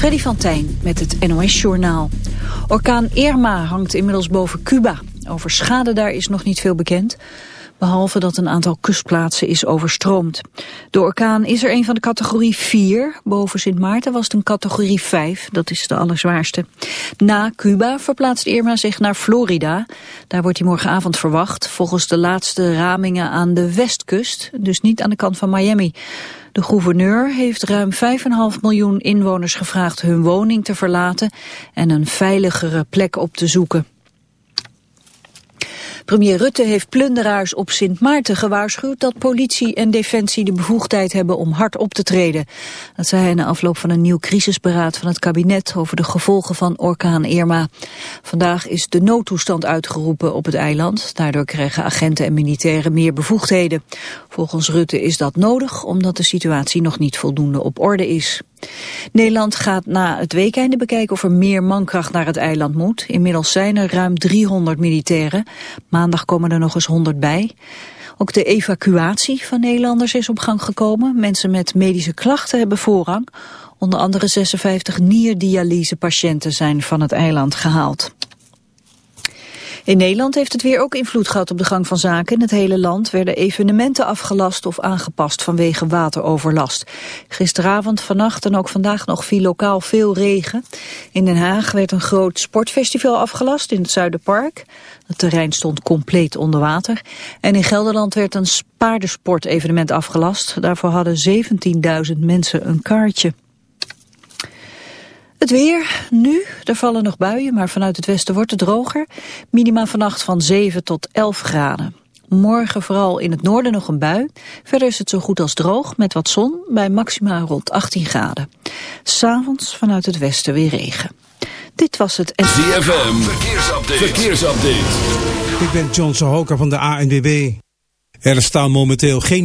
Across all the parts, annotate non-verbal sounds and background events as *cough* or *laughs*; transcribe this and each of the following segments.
Freddy van Tijn met het NOS-journaal. Orkaan Irma hangt inmiddels boven Cuba. Over schade daar is nog niet veel bekend behalve dat een aantal kustplaatsen is overstroomd. De orkaan is er een van de categorie 4. Boven Sint Maarten was het een categorie 5, dat is de allerzwaarste. Na Cuba verplaatst Irma zich naar Florida. Daar wordt hij morgenavond verwacht, volgens de laatste ramingen aan de westkust, dus niet aan de kant van Miami. De gouverneur heeft ruim 5,5 miljoen inwoners gevraagd hun woning te verlaten en een veiligere plek op te zoeken. Premier Rutte heeft plunderaars op Sint Maarten gewaarschuwd dat politie en defensie de bevoegdheid hebben om hard op te treden. Dat zei hij na afloop van een nieuw crisisberaad van het kabinet over de gevolgen van orkaan Irma. Vandaag is de noodtoestand uitgeroepen op het eiland. Daardoor krijgen agenten en militairen meer bevoegdheden. Volgens Rutte is dat nodig omdat de situatie nog niet voldoende op orde is. Nederland gaat na het weekende bekijken of er meer mankracht naar het eiland moet. Inmiddels zijn er ruim 300 militairen. Maandag komen er nog eens 100 bij. Ook de evacuatie van Nederlanders is op gang gekomen. Mensen met medische klachten hebben voorrang. Onder andere 56 nierdialysepatiënten zijn van het eiland gehaald. In Nederland heeft het weer ook invloed gehad op de gang van zaken. In het hele land werden evenementen afgelast of aangepast vanwege wateroverlast. Gisteravond, vannacht en ook vandaag nog viel lokaal veel regen. In Den Haag werd een groot sportfestival afgelast in het Zuiderpark. Het terrein stond compleet onder water. En in Gelderland werd een paardensportevenement afgelast. Daarvoor hadden 17.000 mensen een kaartje. Het weer, nu, er vallen nog buien, maar vanuit het westen wordt het droger. Minima vannacht van 7 tot 11 graden. Morgen vooral in het noorden nog een bui. Verder is het zo goed als droog met wat zon bij maxima rond 18 graden. S'avonds vanuit het westen weer regen. Dit was het... ZFM, verkeersupdate. verkeersupdate. Ik ben John Sahoka van de ANWB. Er staan momenteel geen...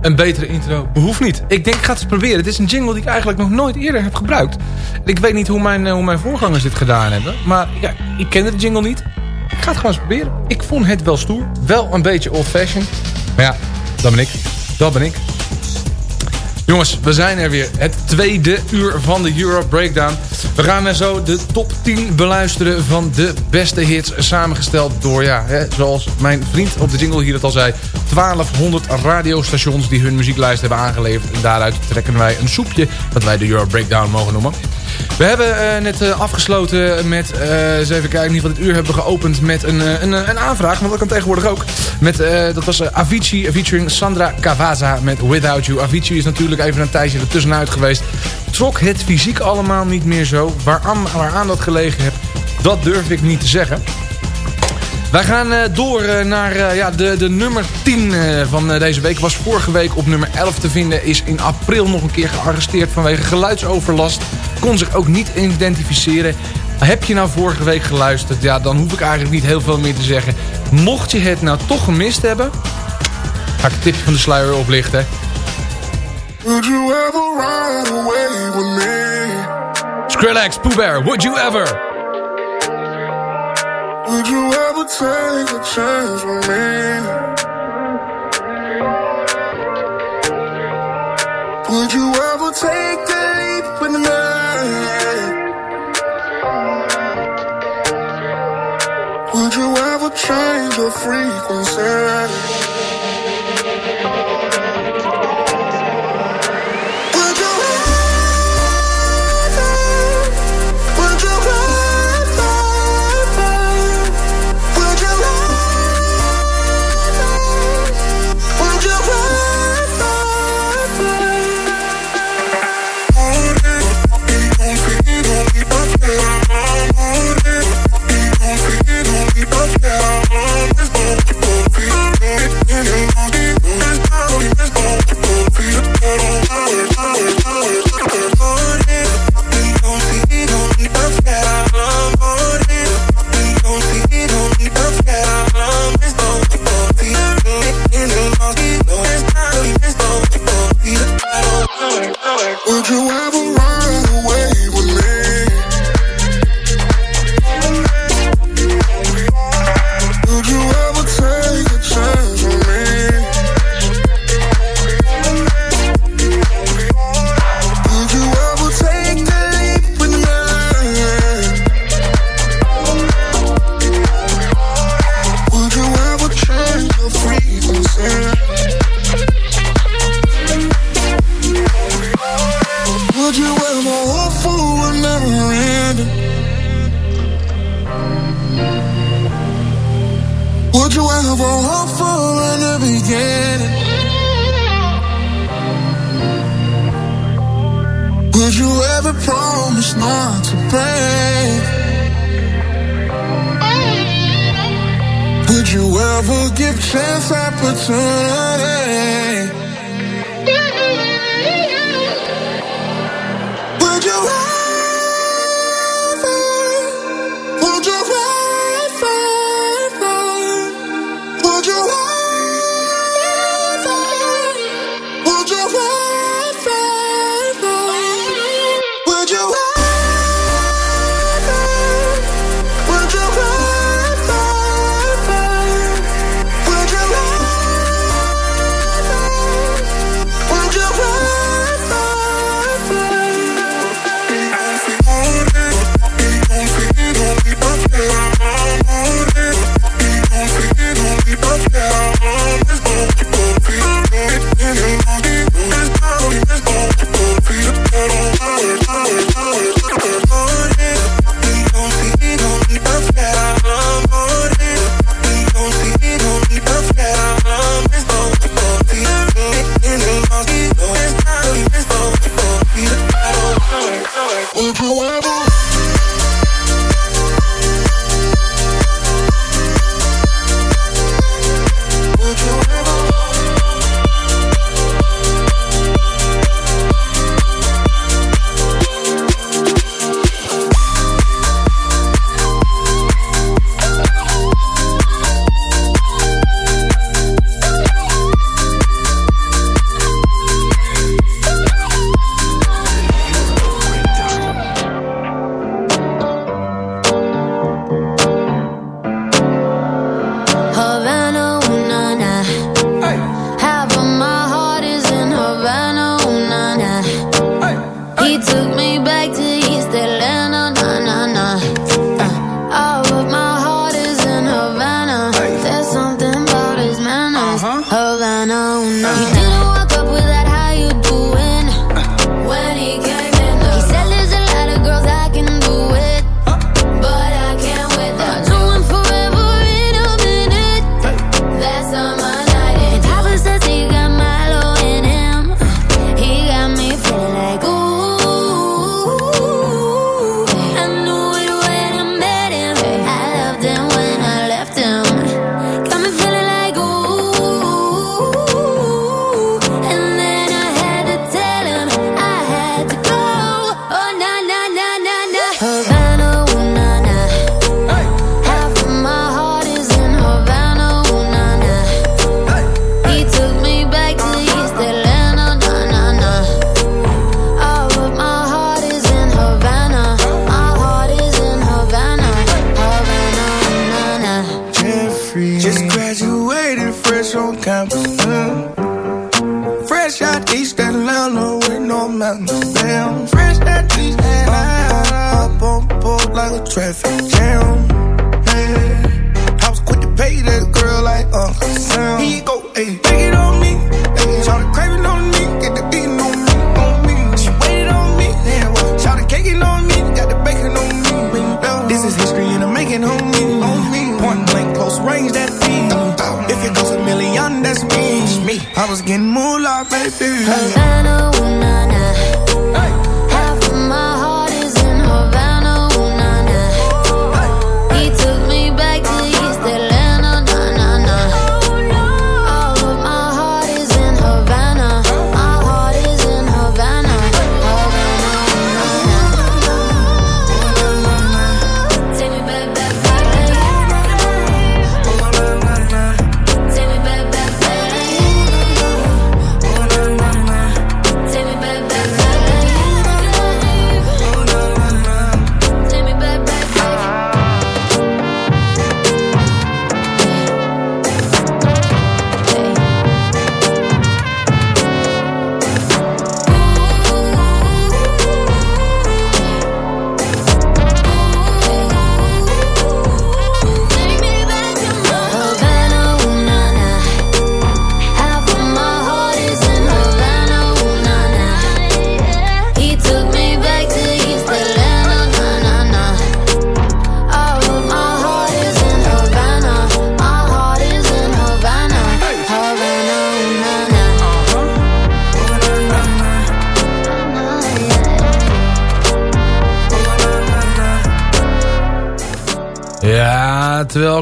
Een betere intro behoeft niet. Ik denk, ik ga het eens proberen. Het is een jingle die ik eigenlijk nog nooit eerder heb gebruikt. Ik weet niet hoe mijn, eh, hoe mijn voorgangers dit gedaan hebben. Maar ja, ik kende de jingle niet. Ik ga het gewoon eens proberen. Ik vond het wel stoer. Wel een beetje old-fashioned. Maar ja, dat ben ik. Dat ben ik. Jongens, we zijn er weer. Het tweede uur van de Euro Breakdown. We gaan zo de top 10 beluisteren van de beste hits. Samengesteld door, ja, hè, zoals mijn vriend op de jingle hier het al zei... 1200 radiostations die hun muzieklijst hebben aangeleverd. En daaruit trekken wij een soepje dat wij de Euro Breakdown mogen noemen. We hebben eh, net eh, afgesloten met, eh, eens even kijken, in ieder geval dit uur hebben we geopend met een, een, een aanvraag. Want dat kan tegenwoordig ook. Met, dat was Avicii featuring Sandra Cavaza met Without You. Avicii is natuurlijk even een tijdje ertussenuit geweest. Trok het fysiek allemaal niet meer zo. Waaraan, waaraan dat gelegen heb, dat durf ik niet te zeggen. Wij gaan door naar ja, de, de nummer 10 eh, van deze week. Was vorige week op nummer 11 te vinden. Is in april nog een keer gearresteerd vanwege geluidsoverlast. Kon zich ook niet identificeren. Heb je nou vorige week geluisterd? Ja, dan hoef ik eigenlijk niet heel veel meer te zeggen. Mocht je het nou toch gemist hebben... Ga ik het tipje van de sluier oplichten. Would you ever ride away with me? Skrillex, Pooh Bear, Would You Ever? Would you ever take a chance with me? Would you ever take a leap with me? Would you ever change your frequency?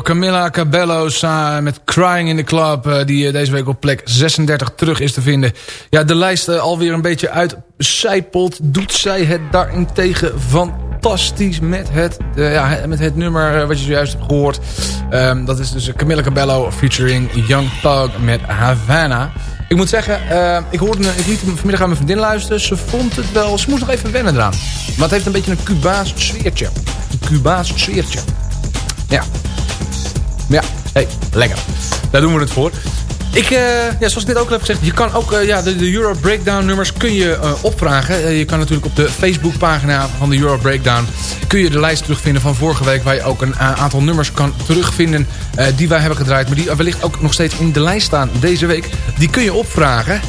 Camilla Cabello met Crying in the Club... eh, die eh, deze week op plek 36 terug is te vinden... ja, de lijst eh, alweer een beetje uitcijpelt... doet zij het daarentegen fantastisch met het, ja, met het nummer wat je zojuist hebt gehoord. Ehm, dat is dus Camilla Cabello featuring Young Thug met Havana. Ik moet zeggen, ik, hoorde, ik liet vanmiddag aan mijn vriendin luisteren. Ze vond het wel, ze moest nog even wennen eraan. Maar het heeft een beetje een Cubaans sfeertje. Een Cubaans sfeertje. Ja. Ja, hey, lekker. Daar doen we het voor. Ik, eh, ja, zoals ik net ook al heb gezegd, je kan ook eh, ja, de, de Euro Breakdown nummers kun je eh, opvragen. Je kan natuurlijk op de Facebookpagina van de Euro Breakdown kun je de lijst terugvinden van vorige week. Waar je ook een aantal nummers kan terugvinden die wij hebben gedraaid. Maar die wellicht ook nog steeds in de lijst staan deze week. Die kun je opvragen.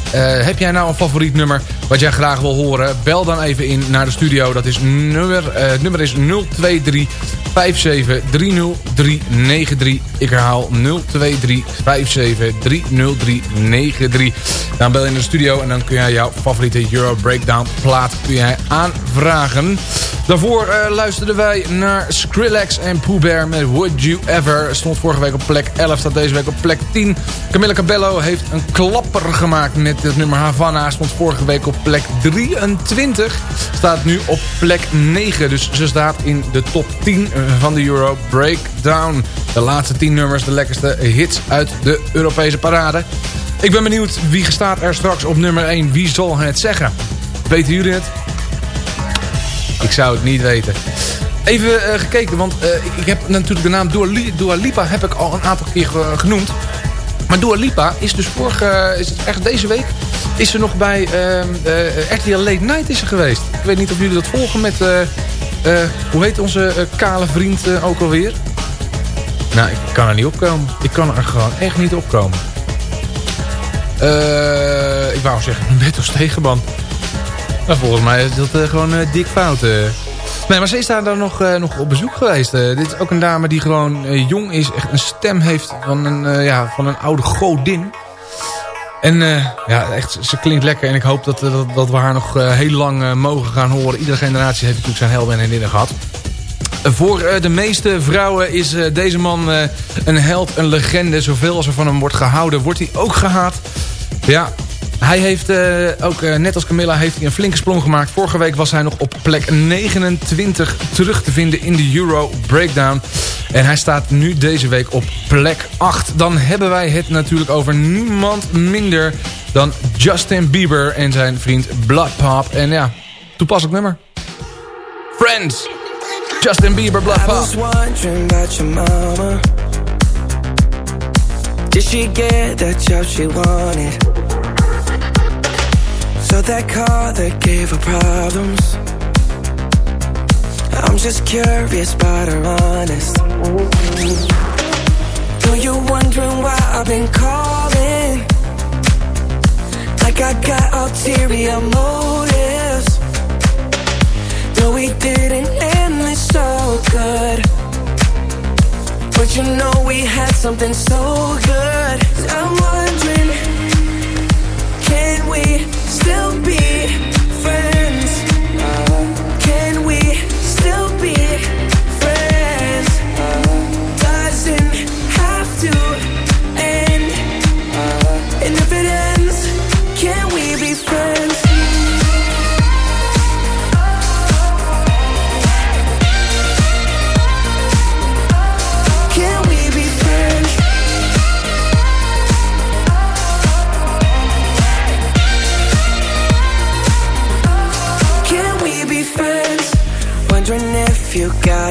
Heb jij nou een favoriet nummer wat jij graag wil horen? Bel dan even in naar de studio. Dat is nummer, het nummer is 023 57 30393. Ik herhaal 023 57 30393. 0393. Dan bel je in de studio en dan kun jij jouw favoriete Euro Breakdown plaat kun jij aanvragen. Daarvoor uh, luisterden wij naar Skrillex en Pooh Bear met Would You Ever. Stond vorige week op plek 11, staat deze week op plek 10. Camilla Cabello heeft een klapper gemaakt met het nummer Havana. Stond vorige week op plek 23. Staat nu op plek 9. Dus ze staat in de top 10 van de Euro Breakdown. De laatste 10 nummers, de lekkerste hits uit de Europese parade. Ik ben benieuwd wie staat er straks op nummer 1. Wie zal het zeggen? Weten jullie het? Ik zou het niet weten. Even uh, gekeken, want uh, ik, heb natuurlijk de naam Dua, Li Dua, Lipa heb ik al een aantal keer genoemd. Maar Dua Lipa is dus vorige, is echt deze week, is ze nog bij uh, RTL Late Night is ze geweest. Ik weet niet of jullie dat volgen met, hoe heet onze kale vriend ook alweer? Nou, ik kan er niet opkomen. Ik kan er gewoon echt niet opkomen. Ik wou zeggen, *laughs* Beto Stegenman. Maar volgens mij is dat uh, gewoon uh, dik fout. Nee, maar ze is daar dan nog, nog op bezoek geweest. dit is ook een dame die gewoon jong is. Echt een stem heeft van een, ja, van een oude godin. En ja, echt, ze klinkt lekker. En ik hoop dat, dat, dat we haar nog heel lang mogen gaan horen. Iedere generatie heeft natuurlijk zijn held en heldinnen gehad. Voor de meeste vrouwen is deze man een held, een legende. Zoveel als er van hem wordt gehouden, wordt hij ook gehaat. Ja, hij heeft ook, net als Camilla, heeft hij een flinke sprong gemaakt. Vorige week was hij nog op plek 29 terug te vinden in de Euro Breakdown. En hij staat nu deze week op plek 8. Dan hebben wij het natuurlijk over niemand minder dan Justin Bieber en zijn vriend Blood Pop. En ja, toepasselijk nummer. Friends, Justin Bieber, Blood Pop. I was wondering about your mama. Did she get that job she wanted? So that car that gave her problems I'm just curious but I'm honest Though you're wondering why I've been calling Like I got ulterior motives Though we didn't end this so good But you know we had something so good I'm wondering Can we still be friends?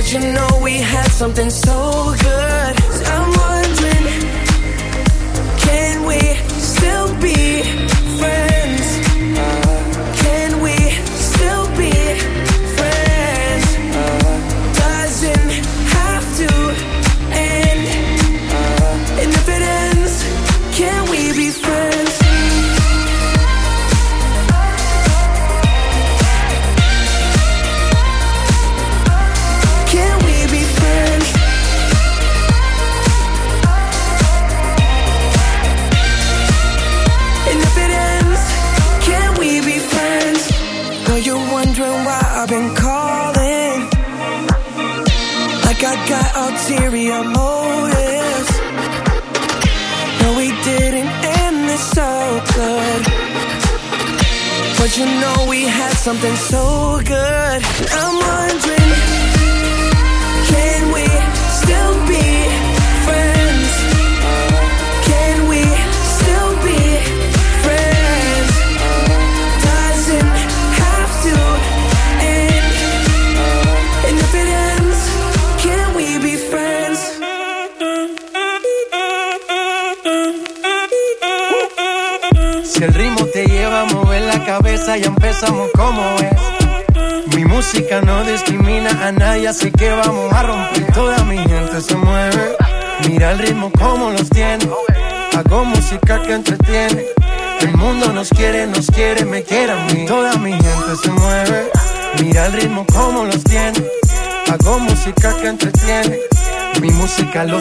But you know we had something so good.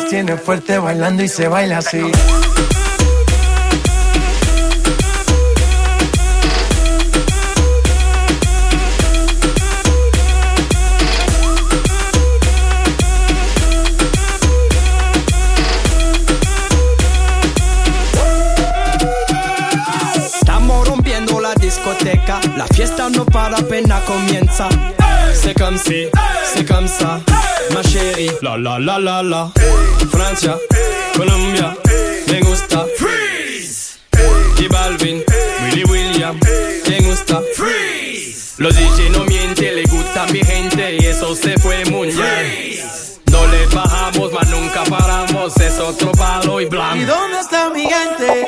Tiene fuerte bailando y se baila así. Estamos rompiendo la discoteca, la fiesta no para apenas comienza. C'est comme si, c'est comme ça, ma chérie. La la la la la. Francia, Colombia, me gusta. Freeze. Y Balvin, Willy William, me gusta. Freeze. Los DJ no mienten, le gusta a mi gente y eso se fue muy bien. No le bajamos, mas nunca paramos, es otro palo y ¿Y blanco. dónde está mi gente?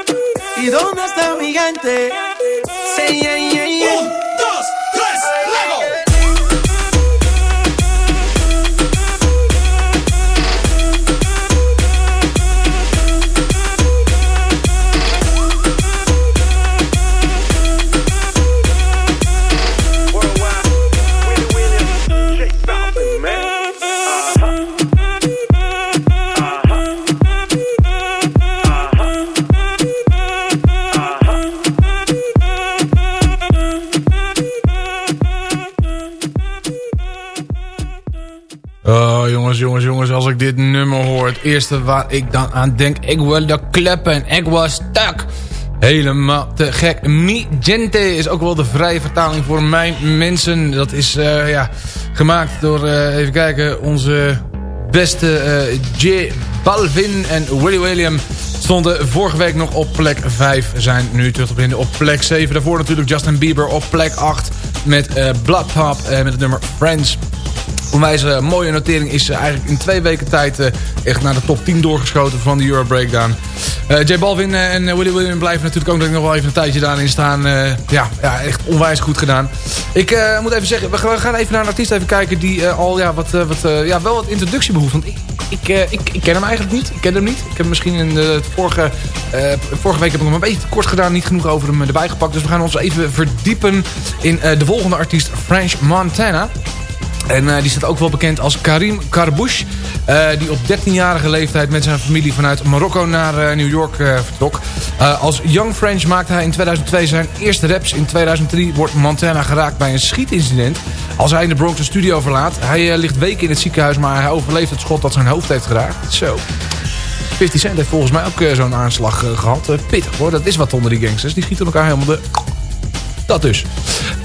¿Y dónde está mi gente? Say yeah, yeah, yeah. Dit nummer hoor. Het eerste waar ik dan aan denk. Ik wil de kleppen. Ik was stuk. Helemaal te gek. Mi gente is ook wel de vrije vertaling voor mijn mensen. Dat is eh, ja, gemaakt door, eh, even kijken, onze beste eh J Balvin en Willy William. Stonden vorige week nog op plek 5. Zijn nu terug te vinden op plek 7. Daarvoor natuurlijk Justin Bieber op plek 8. Met eh Blood Pop met het nummer Friends. Onwijs eh, mooie notering is eh, eigenlijk in twee weken tijd eh, echt naar de top 10 doorgeschoten van de Euro Breakdown. Eh J Balvin en Willy William blijven natuurlijk ook nog wel even een tijdje daarin staan. Ja, ja, echt onwijs goed gedaan. Ik moet even zeggen, we gaan- even naar een artiest even kijken die al ja, wat, wat, ja, wel wat introductie behoeft. Want ik, ik, ik, ik ken hem eigenlijk niet. Ik ken hem niet. Ik heb misschien in de vorige, vorige week heb ik hem een beetje kort gedaan. Niet genoeg over hem erbij gepakt. Dus we gaan ons even verdiepen in de volgende artiest, French Montana. En eh, die staat ook wel bekend als Karim Karbouche. eh, die op 13-jarige leeftijd met zijn familie vanuit Marokko naar eh, New York vertrok. Als Young French maakte hij in 2002 zijn eerste raps. In 2003 wordt Montana geraakt bij een schietincident. Als hij in de Bronx een studio verlaat. Hij ligt weken in het ziekenhuis, maar hij overleeft het schot dat zijn hoofd heeft geraakt. Zo. 50 Cent heeft volgens mij ook zo'n aanslag eh, gehad. Eh, pittig hoor, dat is wat onder die gangsters. Die schieten elkaar helemaal de... Dat dus.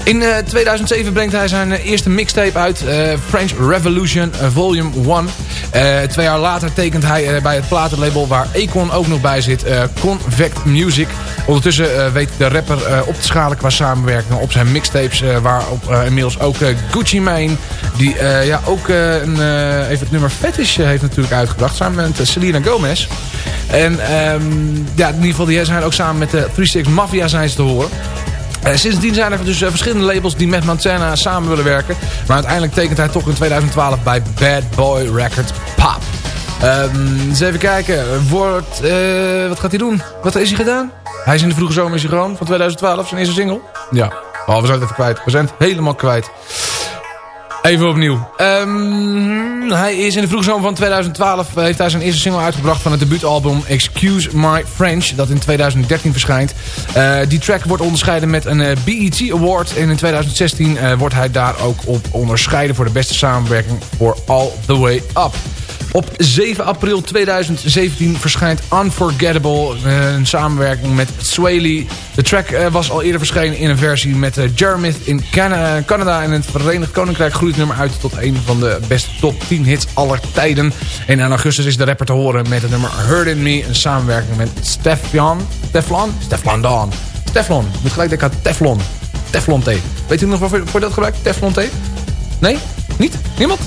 In eh, 2007 brengt hij zijn eh, eerste mixtape uit. eh, French Revolution eh, Volume 1. Eh, twee jaar later tekent hij eh, bij het platenlabel waar Akon ook nog bij zit. eh, Convect Music. Ondertussen eh, weet de rapper eh, op te schalen qua samenwerking op zijn mixtapes. eh, waarop eh, inmiddels ook eh, Gucci Mane. Die eh, ja, ook eh, een, eh, even het nummer Fetish eh, heeft natuurlijk uitgebracht. Samen met eh, Selena Gomez. En ehm, ja, in ieder geval die zijn ook samen met de 36 Mafia zijn ze te horen. Eh, sindsdien zijn er dus eh, verschillende labels die met Montana samen willen werken. Maar uiteindelijk tekent hij toch in 2012 bij Bad Boy Records Pop. Ehm, eens even kijken. Wordt, eh, wat gaat hij doen? Wat is hij gedaan? Hij is in de vroege zomer is hij gewoon van 2012, zijn eerste single. Ja, oh, we zijn het even kwijt. We zijn het helemaal kwijt. Even opnieuw. Ehm, hij is in de vroege zomer van 2012 eh, heeft hij zijn eerste single uitgebracht van het debuutalbum Excuse My French, dat in 2013 verschijnt. Eh, die track wordt onderscheiden met een eh, BET Award en in 2016 eh, wordt hij daar ook op onderscheiden voor de beste samenwerking voor All The Way Up. Op 7 april 2017 verschijnt Unforgettable, eh, een samenwerking met Swaley. De track eh, was al eerder verschenen in een versie met uh, Jeremith in Cana- Canada. En het Verenigd Koninkrijk groeit het nummer uit tot een van de beste top 10 hits aller tijden. En in augustus is de rapper te horen met het nummer Hurt In Me. Een samenwerking met Stefan, Teflon? Stefan Dawn. Teflon. Ik gelijk denken aan Teflon. Teflon tape. Weet u nog waarvoor voor dat gebruikt? Teflon tape? Nee? Niet? Niemand?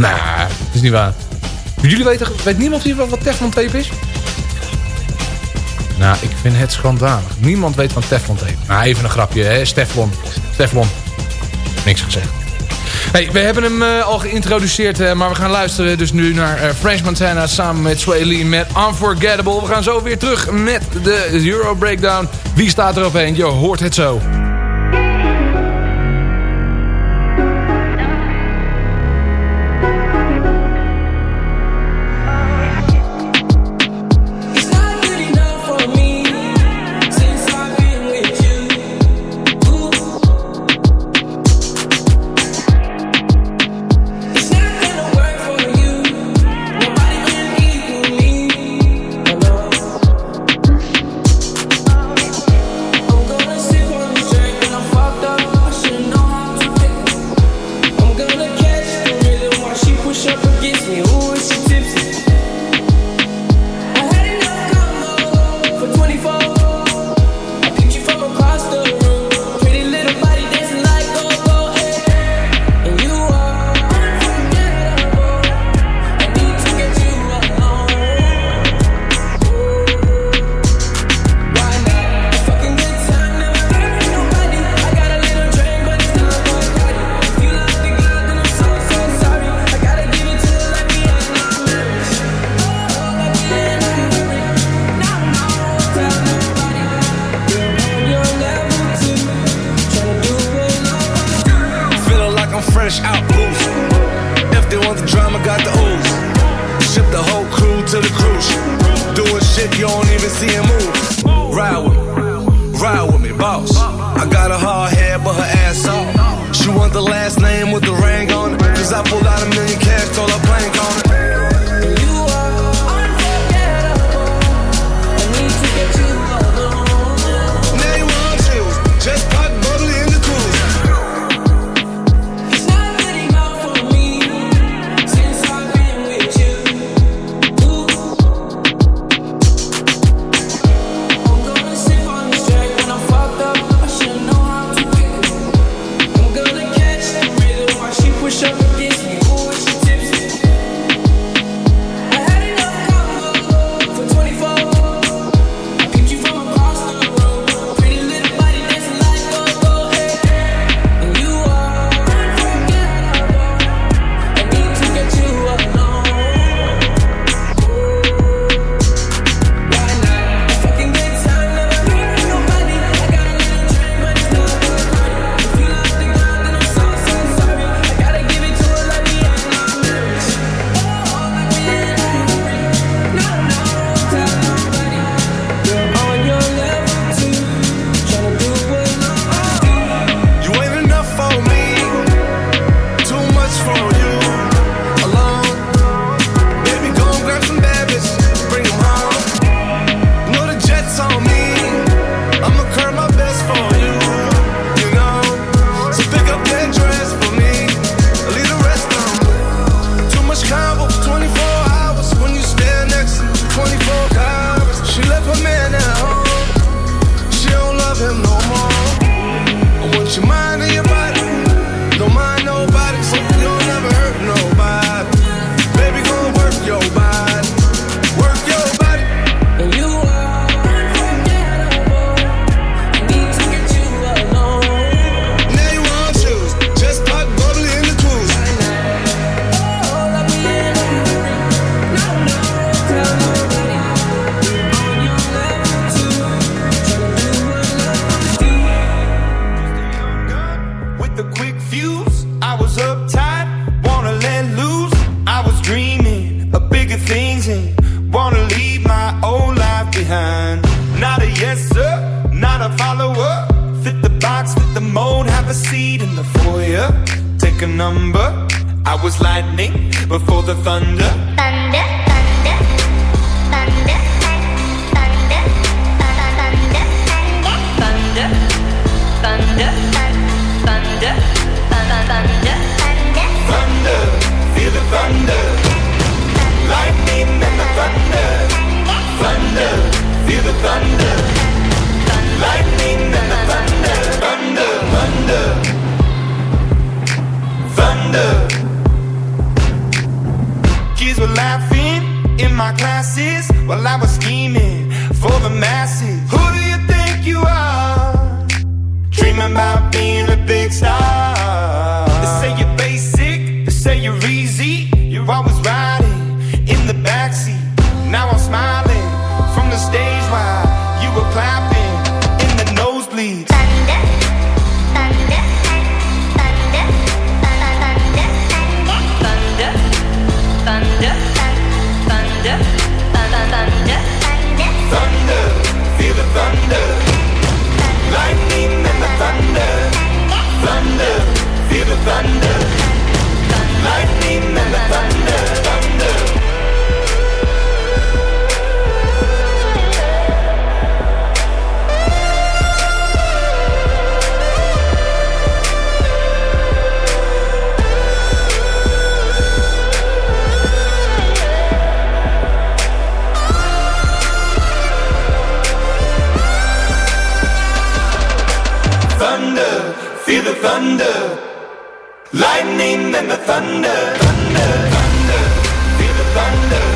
Nou, dat is niet waar. Jullie weten, weet niemand hier wat Teflon tape is? Nou, ik vind het schandalig. Niemand weet van Teflon tape. Nou, even een grapje, hè. Steflon. Steflon. Niks gezegd. Hey, we hebben hem eh, al geïntroduceerd, eh, maar we gaan luisteren dus nu naar eh, French Montana samen met Sway Lee met Unforgettable. We gaan zo weer terug met de Euro Breakdown. Wie staat er op een? Je hoort het zo. Thunder. Lightning and the thunder. Thunder, thunder, feel the thunder.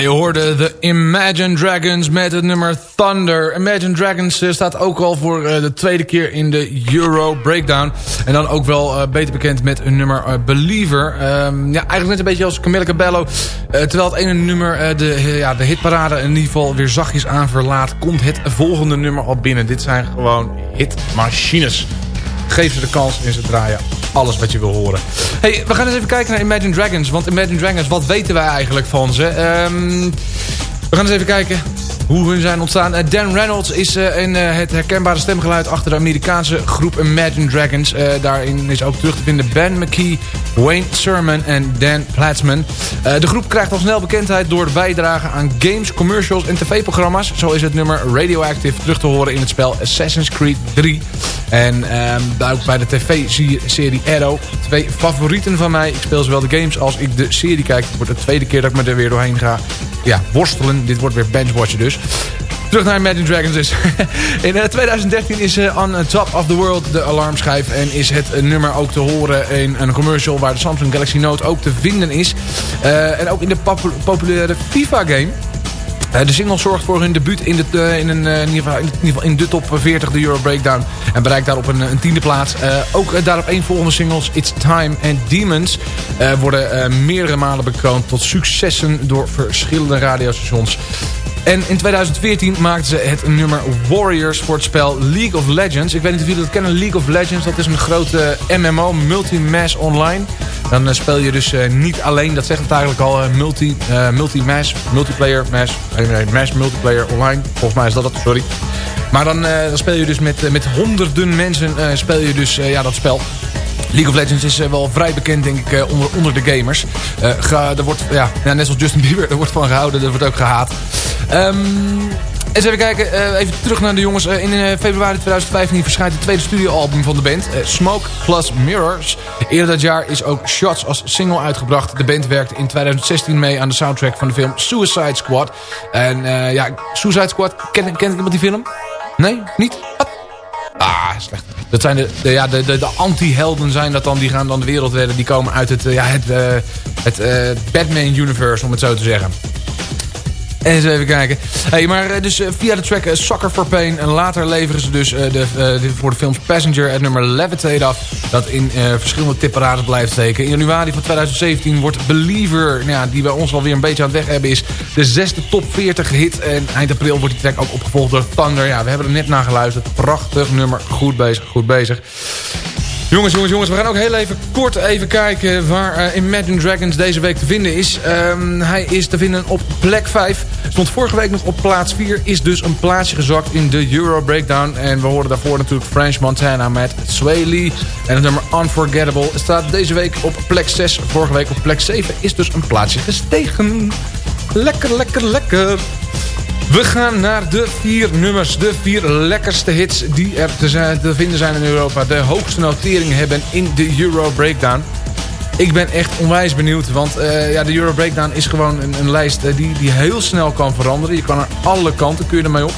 Je hoorde de Imagine Dragons met het nummer Thunder. Imagine Dragons eh, staat ook al voor eh, de tweede keer in de Euro Breakdown. En dan ook wel eh, beter bekend met een nummer Believer. Ehm, ja, eigenlijk net een beetje als Camilla Cabello. Terwijl het ene nummer de, ja, de hitparade in ieder geval weer zachtjes aan verlaat... komt het volgende nummer al binnen. Dit zijn gewoon hitmachines. Geef ze de kans en ze draaien alles wat je wil horen. Hey, we gaan eens even kijken naar Imagine Dragons. Want Imagine Dragons, wat weten wij eigenlijk van ze? Ehm, we gaan eens even kijken hoe hun zijn ontstaan. Eh, Dan Reynolds is eh, in, eh, het herkenbare stemgeluid achter de Amerikaanse groep Imagine Dragons. Eh, daarin is ook terug te vinden Ben McKee, Wayne Sermon en Dan Platzman. Eh, de groep krijgt al snel bekendheid door bijdrage aan games, commercials en tv-programma's. Zo is het nummer Radioactive terug te horen in het spel Assassin's Creed 3. En ehm, ook bij de tv-serie Arrow. Twee favorieten van mij. Ik speel zowel de games als ik de serie kijk. Het wordt de tweede keer dat ik me er weer doorheen ga. Ja, worstelen. Dit wordt weer benchwatchen dus. Terug naar Imagine Dragons dus. *laughs* In eh, 2013 is eh, On Top of the World de alarmschijf. En is het eh, nummer ook te horen in een commercial waar de Samsung Galaxy Note ook te vinden is. Eh, en ook in de popu- populaire FIFA game. Eh, de single zorgt voor hun debuut in de, eh, in, een, eh, in, ieder geval, in, de top 40, de Euro Breakdown. En bereikt daarop een, een tiende plaats. Ook daarop één volgende singles, It's Time and Demons, worden meerdere malen bekroond tot successen door verschillende radiostations. En in 2014 maakten ze het nummer Warriors voor het spel League of Legends. Ik weet niet of jullie dat kennen, League of Legends. Dat is een grote MMO, multi-mass online. Dan eh, speel je dus eh, niet alleen, dat zegt het eigenlijk al, eh, multi, eh, multi-mass, multiplayer, mass, nee, mass multiplayer online. Volgens mij is dat het, sorry. Maar dan, dan speel je dus met, met honderden mensen speel je dus ja, dat spel. League of Legends is eh, wel vrij bekend, denk ik, eh, onder, onder de gamers. Eh, ga- er wordt, ja, net zoals Justin Bieber, er wordt van gehouden, er wordt ook gehaat. Ehm, eens even kijken, even terug naar de jongens. In februari 2015 verschijnt het tweede studioalbum van de band, Smoke Plus Mirrors. Eerder dat jaar is ook Shots als single uitgebracht. De band werkte in 2016 mee aan de soundtrack van de film Suicide Squad. En ja, Suicide Squad, kent, kent iemand die film? Nee? Niet? Wat? Ah, slecht. Dat zijn de, ja, de, de, de anti-helden zijn dat dan. Die gaan dan de wereld redden. Die komen uit het, eh, ja, het, eh, het eh, Batman-universe, om het zo te zeggen. Eens even kijken. Hey, maar eh, dus eh, via de track eh, Soccer for Pain. En later leveren ze dus de, de- voor de films Passenger het nummer Levitate af. Dat in verschillende tipparaden blijft steken. In januari van 2017 wordt Believer, nou ja, die bij ons alweer een beetje aan het weg hebben is. De zesde top 40 hit. En eind april wordt die track ook opgevolgd door Thunder. Ja, we hebben er net naar geluisterd. Prachtig nummer. Goed bezig, goed bezig. Jongens, jongens, jongens, we gaan ook heel even kort even kijken waar eh, Imagine Dragons deze week te vinden is. Ehm, hij is te vinden op plek 5. Stond vorige week nog op plaats 4. Is dus een plaatsje gezakt in de Euro Breakdown. En we hoorden daarvoor natuurlijk French Montana met Sway Lee. En het nummer Unforgettable staat deze week op plek 6. Vorige week op plek 7 is dus een plaatsje gestegen. Lekker, lekker, lekker. We gaan naar de vier nummers, de vier lekkerste hits die er te, zijn, vinden zijn in Europa. De hoogste noteringen hebben in de Euro Breakdown. Ik ben echt onwijs benieuwd, want eh, ja, de Euro Breakdown is gewoon een, een lijst eh, die, die heel snel kan veranderen. Je kan aan alle kanten, kun je ermee op.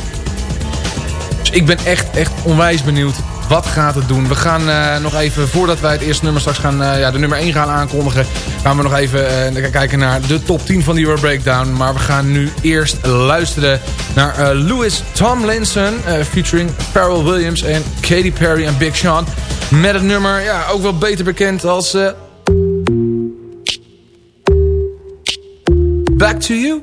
Dus ik ben echt, echt onwijs benieuwd. Wat gaat het doen? We gaan eh, nog even, voordat wij het eerste nummer straks gaan, eh, ja, de nummer 1 gaan aankondigen... gaan we nog even eh, kijken naar de top 10 van de Euro Breakdown. Maar we gaan nu eerst luisteren naar Louis Tomlinson... featuring Pharrell Williams en Katy Perry en Big Sean. Met het nummer, ja, ook wel beter bekend als... Back to You.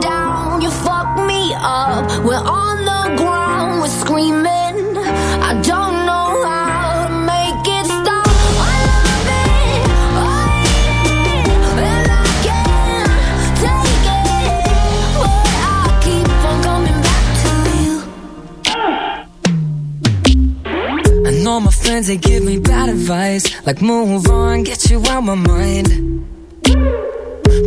down, you fuck me up. We're on the ground, we're screaming. I don't know how to make it stop. I love it, I hate it, and I can't take it, but I keep on coming back to you. I know my friends, they give me bad advice. Like, move on, get you out my mind.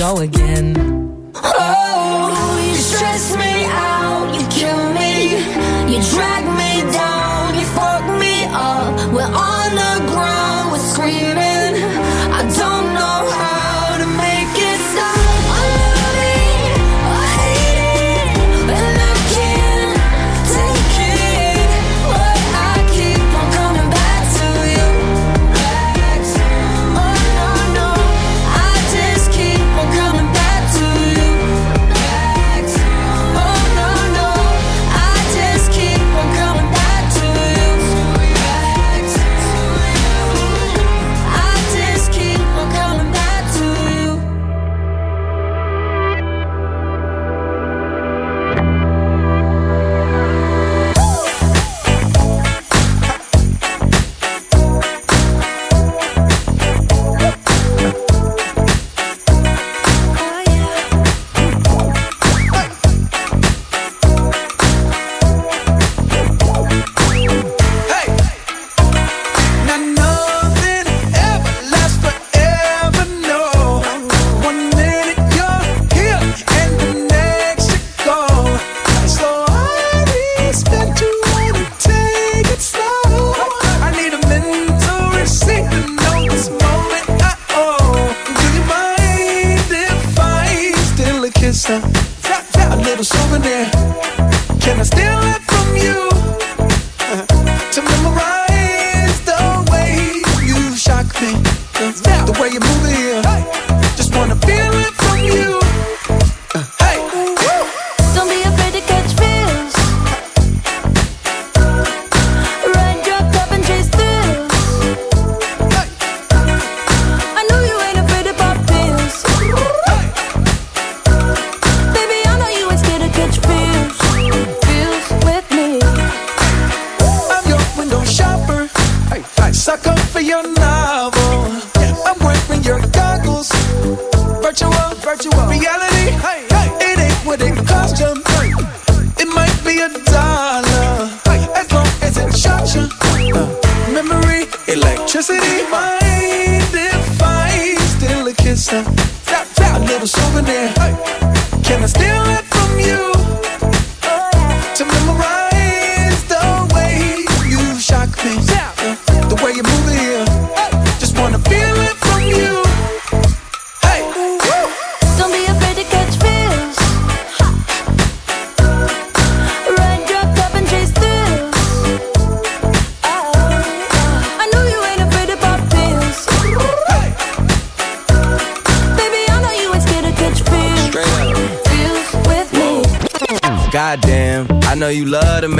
go again.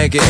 make it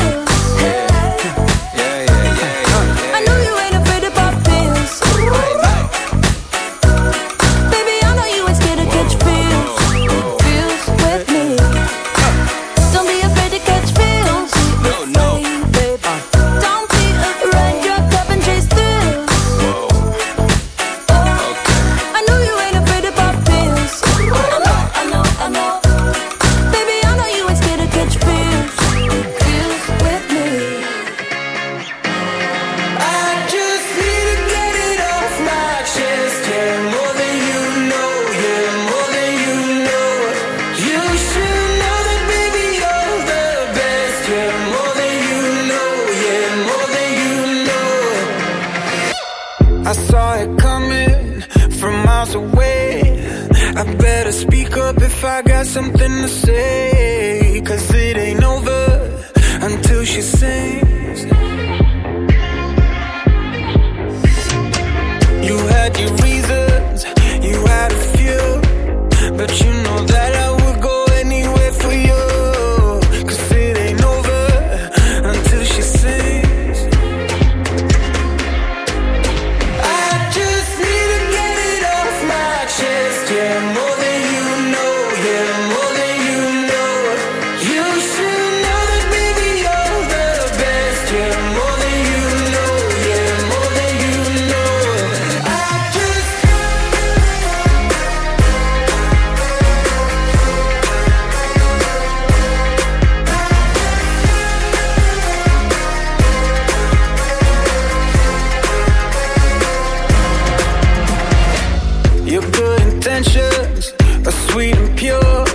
and pure,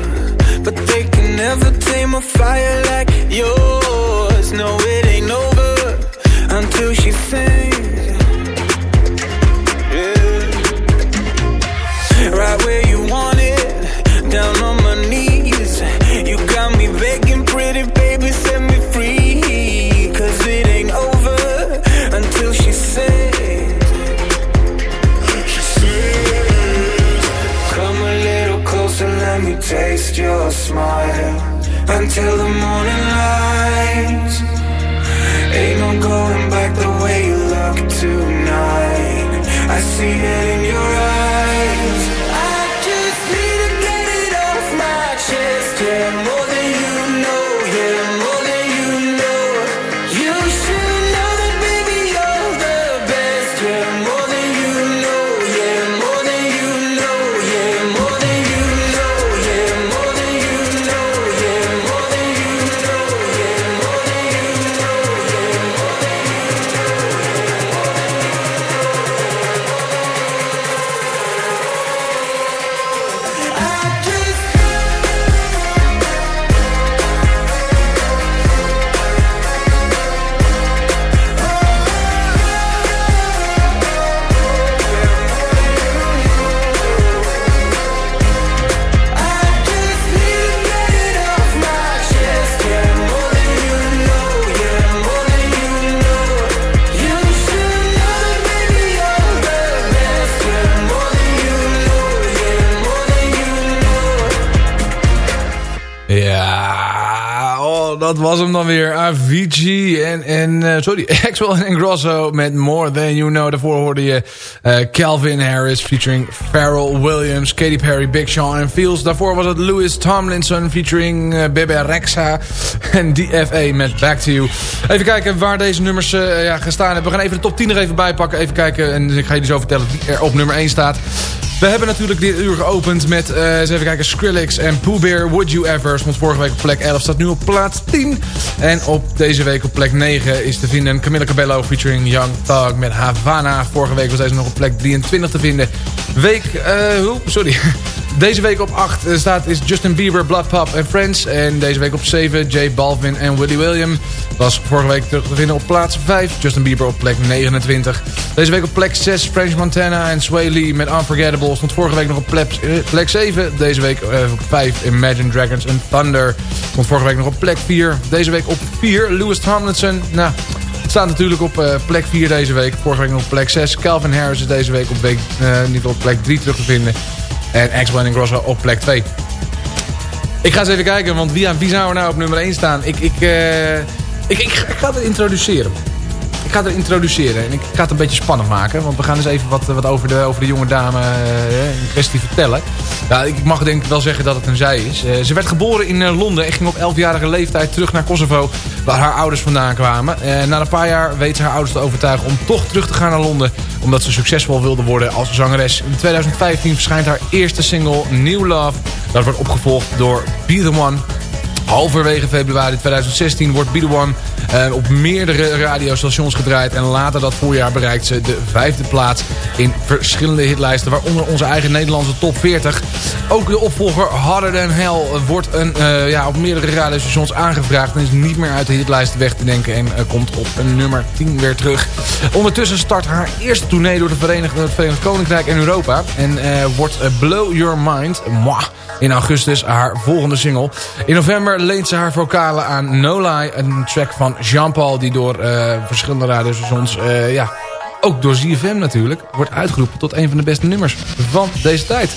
but they can never tame a fire like yours. No. tell them was hem dan weer. Avicii en, en uh, sorry, *laughs* Axel en Grosso met More Than You Know. Daarvoor hoorde je uh, Calvin Harris featuring Pharrell Williams, Katy Perry, Big Sean en Fields. Daarvoor was het Louis Tomlinson featuring uh, Bebe Rexha *laughs* en DFA met Back To You. Even kijken waar deze nummers ja, gaan staan. We gaan even de top 10 er even bij pakken. Even kijken en ik ga je zo vertellen wie er op nummer 1 staat. We hebben natuurlijk dit uur geopend met, uh, eens even kijken, Skrillex en Pooh Bear, Would You Ever. Stond vorige week op plek 11, staat nu op plaats 10. En op deze week op plek 9 is te vinden Camilla Cabello featuring Young Thug met Havana. Vorige week was deze nog op plek 23 te vinden. Week, uh? Sorry. *laughs* Deze week op 8 staat is Justin Bieber, Blood Pop en Friends. En deze week op 7 J Balvin en Willie William. Was vorige week terug te vinden op plaats 5. Justin Bieber op plek 29. Deze week op plek 6 French Montana en Sway Lee met Unforgettable. Stond vorige week nog op plek, plek 7. Deze week uh, op 5 Imagine Dragons en Thunder. Stond vorige week nog op plek 4. Deze week op 4 Louis Tomlinson. Nou... Staat natuurlijk op uh, plek 4 deze week. Vorige week nog op plek 6. Calvin Harris is deze week op, week, uh, niet op plek 3 terug te vinden. En en Grosso op plek 2. Ik ga eens even kijken, want wie, wie zou er nou op nummer 1 staan? Ik, ik, uh, ik, ik, ga het introduceren. Ik ga het introduceren en ik ga het een beetje spannend maken. Want we gaan eens even wat, wat over, de, over de jonge dame uh, in kwestie vertellen. Ja, ik mag denk ik wel zeggen dat het een zij is. Ze werd geboren in Londen en ging op 11-jarige leeftijd terug naar Kosovo. Waar haar ouders vandaan kwamen. na een paar jaar weet ze haar ouders te overtuigen om toch terug te gaan naar Londen. Omdat ze succesvol wilde worden als zangeres. In 2015 verschijnt haar eerste single New Love. Dat wordt opgevolgd door Be The One. Halverwege februari 2016 wordt Be The One uh, op meerdere radiostations gedraaid. En later dat voorjaar bereikt ze de vijfde plaats in verschillende hitlijsten. Waaronder onze eigen Nederlandse top 40. Ook de opvolger Harder Than Hell wordt een, uh, ja, op meerdere radiostations aangevraagd. En is niet meer uit de hitlijsten weg te denken. En uh, komt op een nummer 10 weer terug. Ondertussen start haar eerste tournee door de Verenigde, het Verenigd Koninkrijk en Europa. En wordt Blow Your Mind... In augustus haar volgende single. In november leent ze haar vocalen aan No Lie, een track van Jean-Paul... die door uh, verschillende radiostations, uh, ja, ook door ZFM natuurlijk... wordt uitgeroepen tot een van de beste nummers van deze tijd.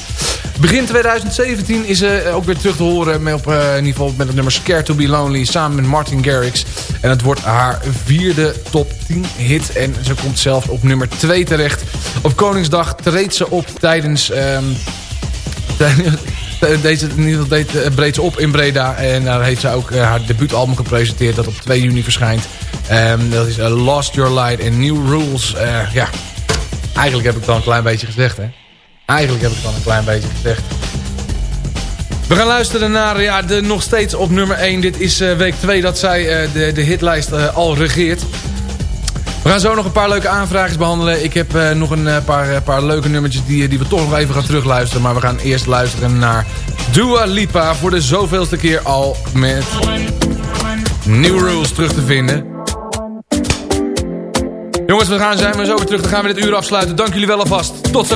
Begin 2017 is ze ook weer terug te horen met, op, uh, in ieder geval met het nummer Scared to be Lonely... samen met Martin Garrix. En het wordt haar vierde top 10 hit. En ze komt zelfs op nummer 2 terecht. Op Koningsdag treedt ze op tijdens... *laughs* Um, deze, in ieder geval deed, breed ze op in Breda. En daar heeft ze ook uh, haar debuutalbum gepresenteerd dat op 2 juni verschijnt. Um, dat is Lost Your Light en New Rules. Ja, eigenlijk heb ik het al een klein beetje gezegd, hè. Eigenlijk heb ik het al een klein beetje gezegd. We gaan luisteren naar ja, de nog steeds op nummer 1. Dit is week 2 dat zij de, de hitlijst al regeert. We gaan zo nog een paar leuke aanvragen behandelen. Ik heb uh, nog een uh, paar, uh, paar leuke nummertjes die, die we toch nog even gaan terugluisteren. Maar we gaan eerst luisteren naar Dua Lipa voor de zoveelste keer al met New Rules terug te vinden. Jongens, we gaan zijn we zo weer terug. Dan gaan we dit uur afsluiten. Dank jullie wel alvast. Tot zo.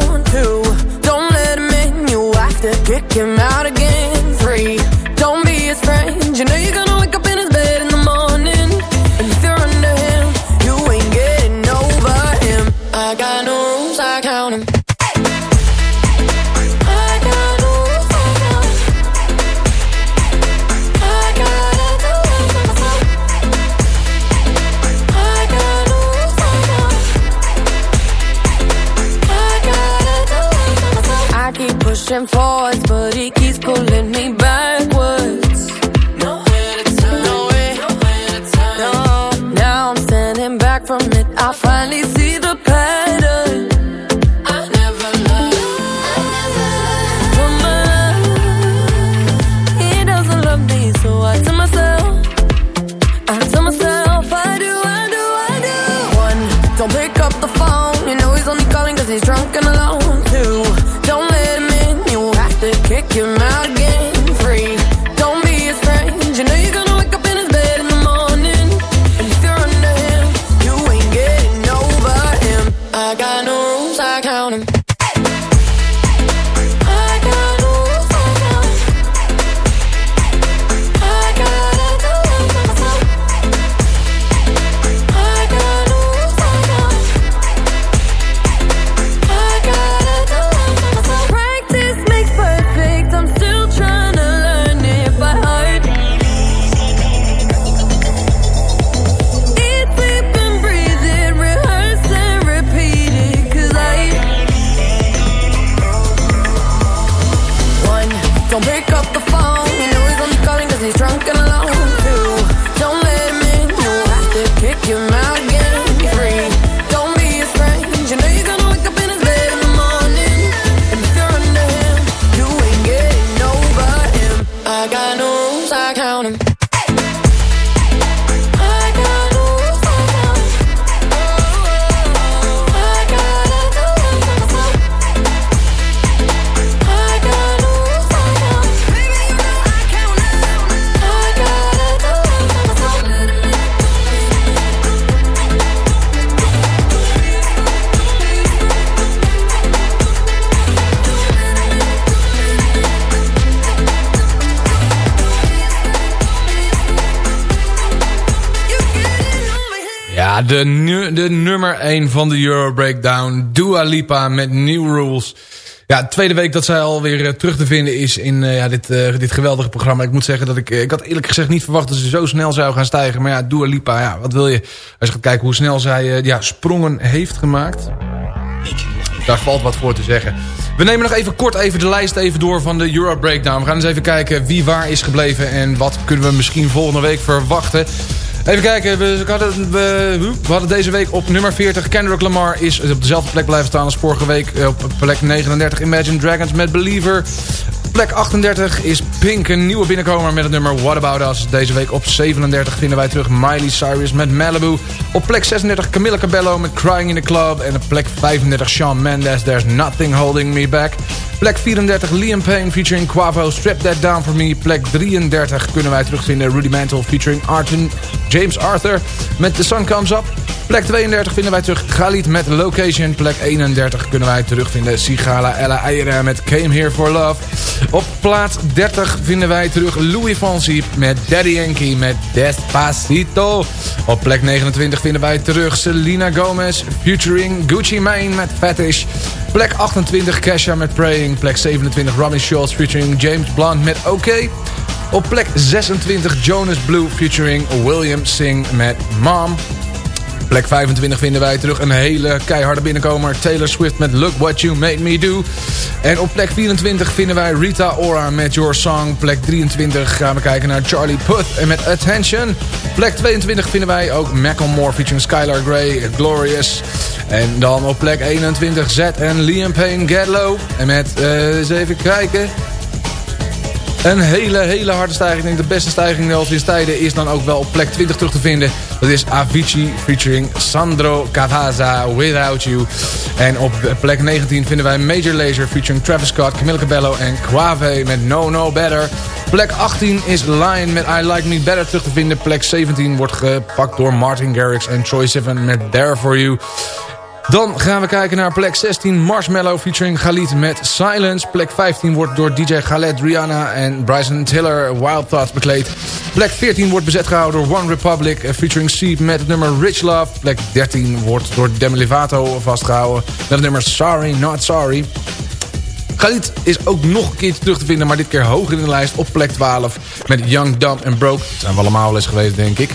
To kick de, nu, de nummer 1 van de Euro Breakdown. Dua Lipa met New Rules. Ja, de tweede week dat zij alweer eh, terug te vinden is in eh, ja, dit, eh, dit geweldige programma. Ik moet zeggen dat ik... ik had eerlijk gezegd niet verwacht dat ze zo snel zou gaan stijgen. Maar ja, Dua Lipa, ja, wat wil je? Als je gaat kijken hoe snel zij ja, sprongen heeft gemaakt. Daar valt wat voor te zeggen. We nemen nog even kort even de lijst even door van de Euro Breakdown. We gaan eens even kijken wie waar is gebleven en wat kunnen we misschien volgende week verwachten. Even kijken, we, hadden, we, we hadden deze week op nummer 40 Kendrick Lamar is op dezelfde plek blijven staan als vorige week. Eh, Op plek 39 Imagine Dragons met Believer. Plek 38 is Pink, een nieuwe binnenkomer met het nummer What About Us. Deze week op 37 vinden wij terug Miley Cyrus met Malibu. Op plek 36 Camila Cabello met Crying in the Club. En op plek 35 Shawn Mendes, There's Nothing Holding Me Back. Plek 34 Liam Payne featuring Quavo, Strip That Down For Me. Plek 33 kunnen wij terugvinden Rudy Mantle featuring Artin, James Arthur met The Sun Comes Up. Plek 32 vinden wij terug Khalid met Location. Plek 31 kunnen wij terugvinden Sigala Ella Aira met Came Here For Love. Op plaats 30 vinden wij terug Louis Fonsi met Daddy Yankee met Despacito. Op plek 29 vinden wij terug Selena Gomez featuring Gucci Mane met Fetish. Plek 28 Kesha met Praying. Plek 27 Robin Schultz featuring James Blunt met OK. Op plek 26 Jonas Blue featuring William Singh met Mom. Plek 25 vinden wij terug een hele keiharde binnenkomer. Taylor Swift met Look What You Made Me Do. En op plek 24 vinden wij Rita Ora met Your Song. Plek 23 gaan we kijken naar Charlie Puth en met Attention. Plek 22 vinden wij ook Macklemore featuring Skylar Grey, Glorious. En dan op plek 21 Z en Liam Payne, Get Low. En met, eh, eens even kijken... Een hele, hele harde stijging. Ik denk de beste stijging al sinds tijden is dan ook wel op plek 20 terug te vinden. Dat is Avicii featuring Sandro Cavazza, Without You. En op plek 19 vinden wij Major Lazer featuring Travis Scott, Camila Cabello en Quave met No No Better. Plek 18 is Lion met I Like Me Better terug te vinden. Plek 17 wordt gepakt door Martin Garrix en Troy Sivan met There For You. Dan gaan we kijken naar plek 16. Marshmallow featuring Khalid met Silence. Plek 15 wordt door DJ Khaled, Rihanna en Bryson Tiller Wild Thoughts bekleed. Plek 14 wordt bezet gehouden door One Republic eh, featuring Seed met het nummer Rich Love. Plek 13 wordt door Demi Lovato vastgehouden met het nummer Sorry Not Sorry. Khalid is ook nog een keertje terug te vinden, maar dit keer hoger in de lijst op plek 12 met Young, Dumb and Broke. Dat zijn we allemaal wel eens geweest, denk ik.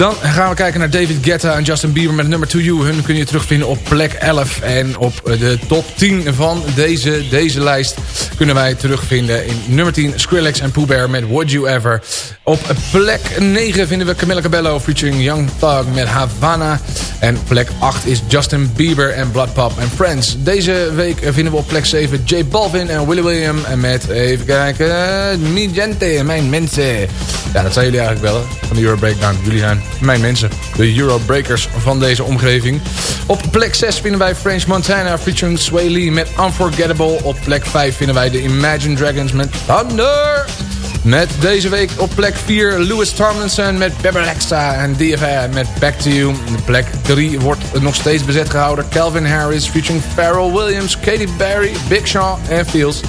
Dan gaan we kijken naar David Guetta en Justin Bieber met nummer 2 You. Hun kun je terugvinden op plek 11. En op de top 10 van deze, deze lijst kunnen wij terugvinden in nummer 10 Skrillex en Pooh Bear met Would You Ever. Op plek 9 vinden we Camila Cabello featuring Young Thug met Havana. En plek 8 is Justin Bieber en Blood Pop and Friends. Deze week vinden we op plek 7 J Balvin en Willy William. En met, even kijken, Mi Gente, mijn mensen. Ja, dat zijn jullie eigenlijk wel, van de Euro Breakdown. Jullie zijn mijn mensen, de Euro Breakers van deze omgeving. Op plek 6 vinden wij French Montana featuring Sway Lee met Unforgettable. Op plek 5 vinden wij de Imagine Dragons met Thunder. Met deze week op plek 4 Louis Tomlinson met Bebelexa en DFA met Back to You. Plek 3 wordt nog steeds bezet gehouden. Calvin Harris featuring Pharrell Williams, Katy Perry, Big Sean en Fields.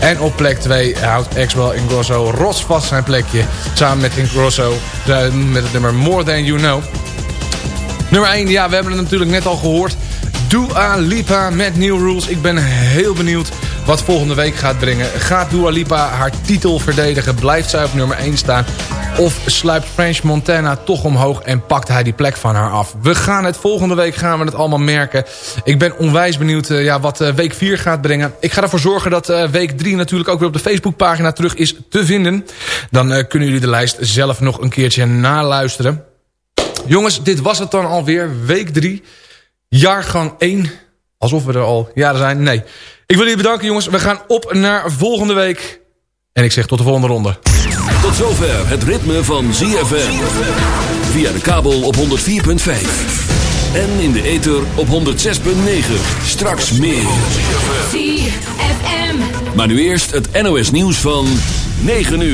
En op plek 2 houdt Axwell Ingrosso rotsvast zijn plekje. Samen met Ingrosso met het nummer More Than You Know. Nummer 1, ja, we hebben het natuurlijk net al gehoord. Dua Lipa met New Rules. Ik ben heel benieuwd wat volgende week gaat brengen. Gaat Dua Lipa haar titel verdedigen? Blijft zij op nummer 1 staan? Of sluipt French Montana toch omhoog en pakt hij die plek van haar af? We gaan het volgende week gaan we het allemaal merken. Ik ben onwijs benieuwd uh, ja, wat uh, week 4 gaat brengen. Ik ga ervoor zorgen dat uh, week 3 natuurlijk ook weer op de Facebookpagina terug is te vinden. Dan kunnen jullie de lijst zelf nog een keertje naluisteren. Jongens, dit was het dan alweer. Week 3. Jaargang 1. Alsof we er al jaren zijn. Nee. Ik wil jullie bedanken jongens. We gaan op naar volgende week. En ik zeg tot de volgende ronde. Tot zover het ritme van ZFM. Via de kabel op 104.5. En in de ether op 106.9. Straks meer. ZFM. Maar nu eerst het NOS nieuws van 9 uur.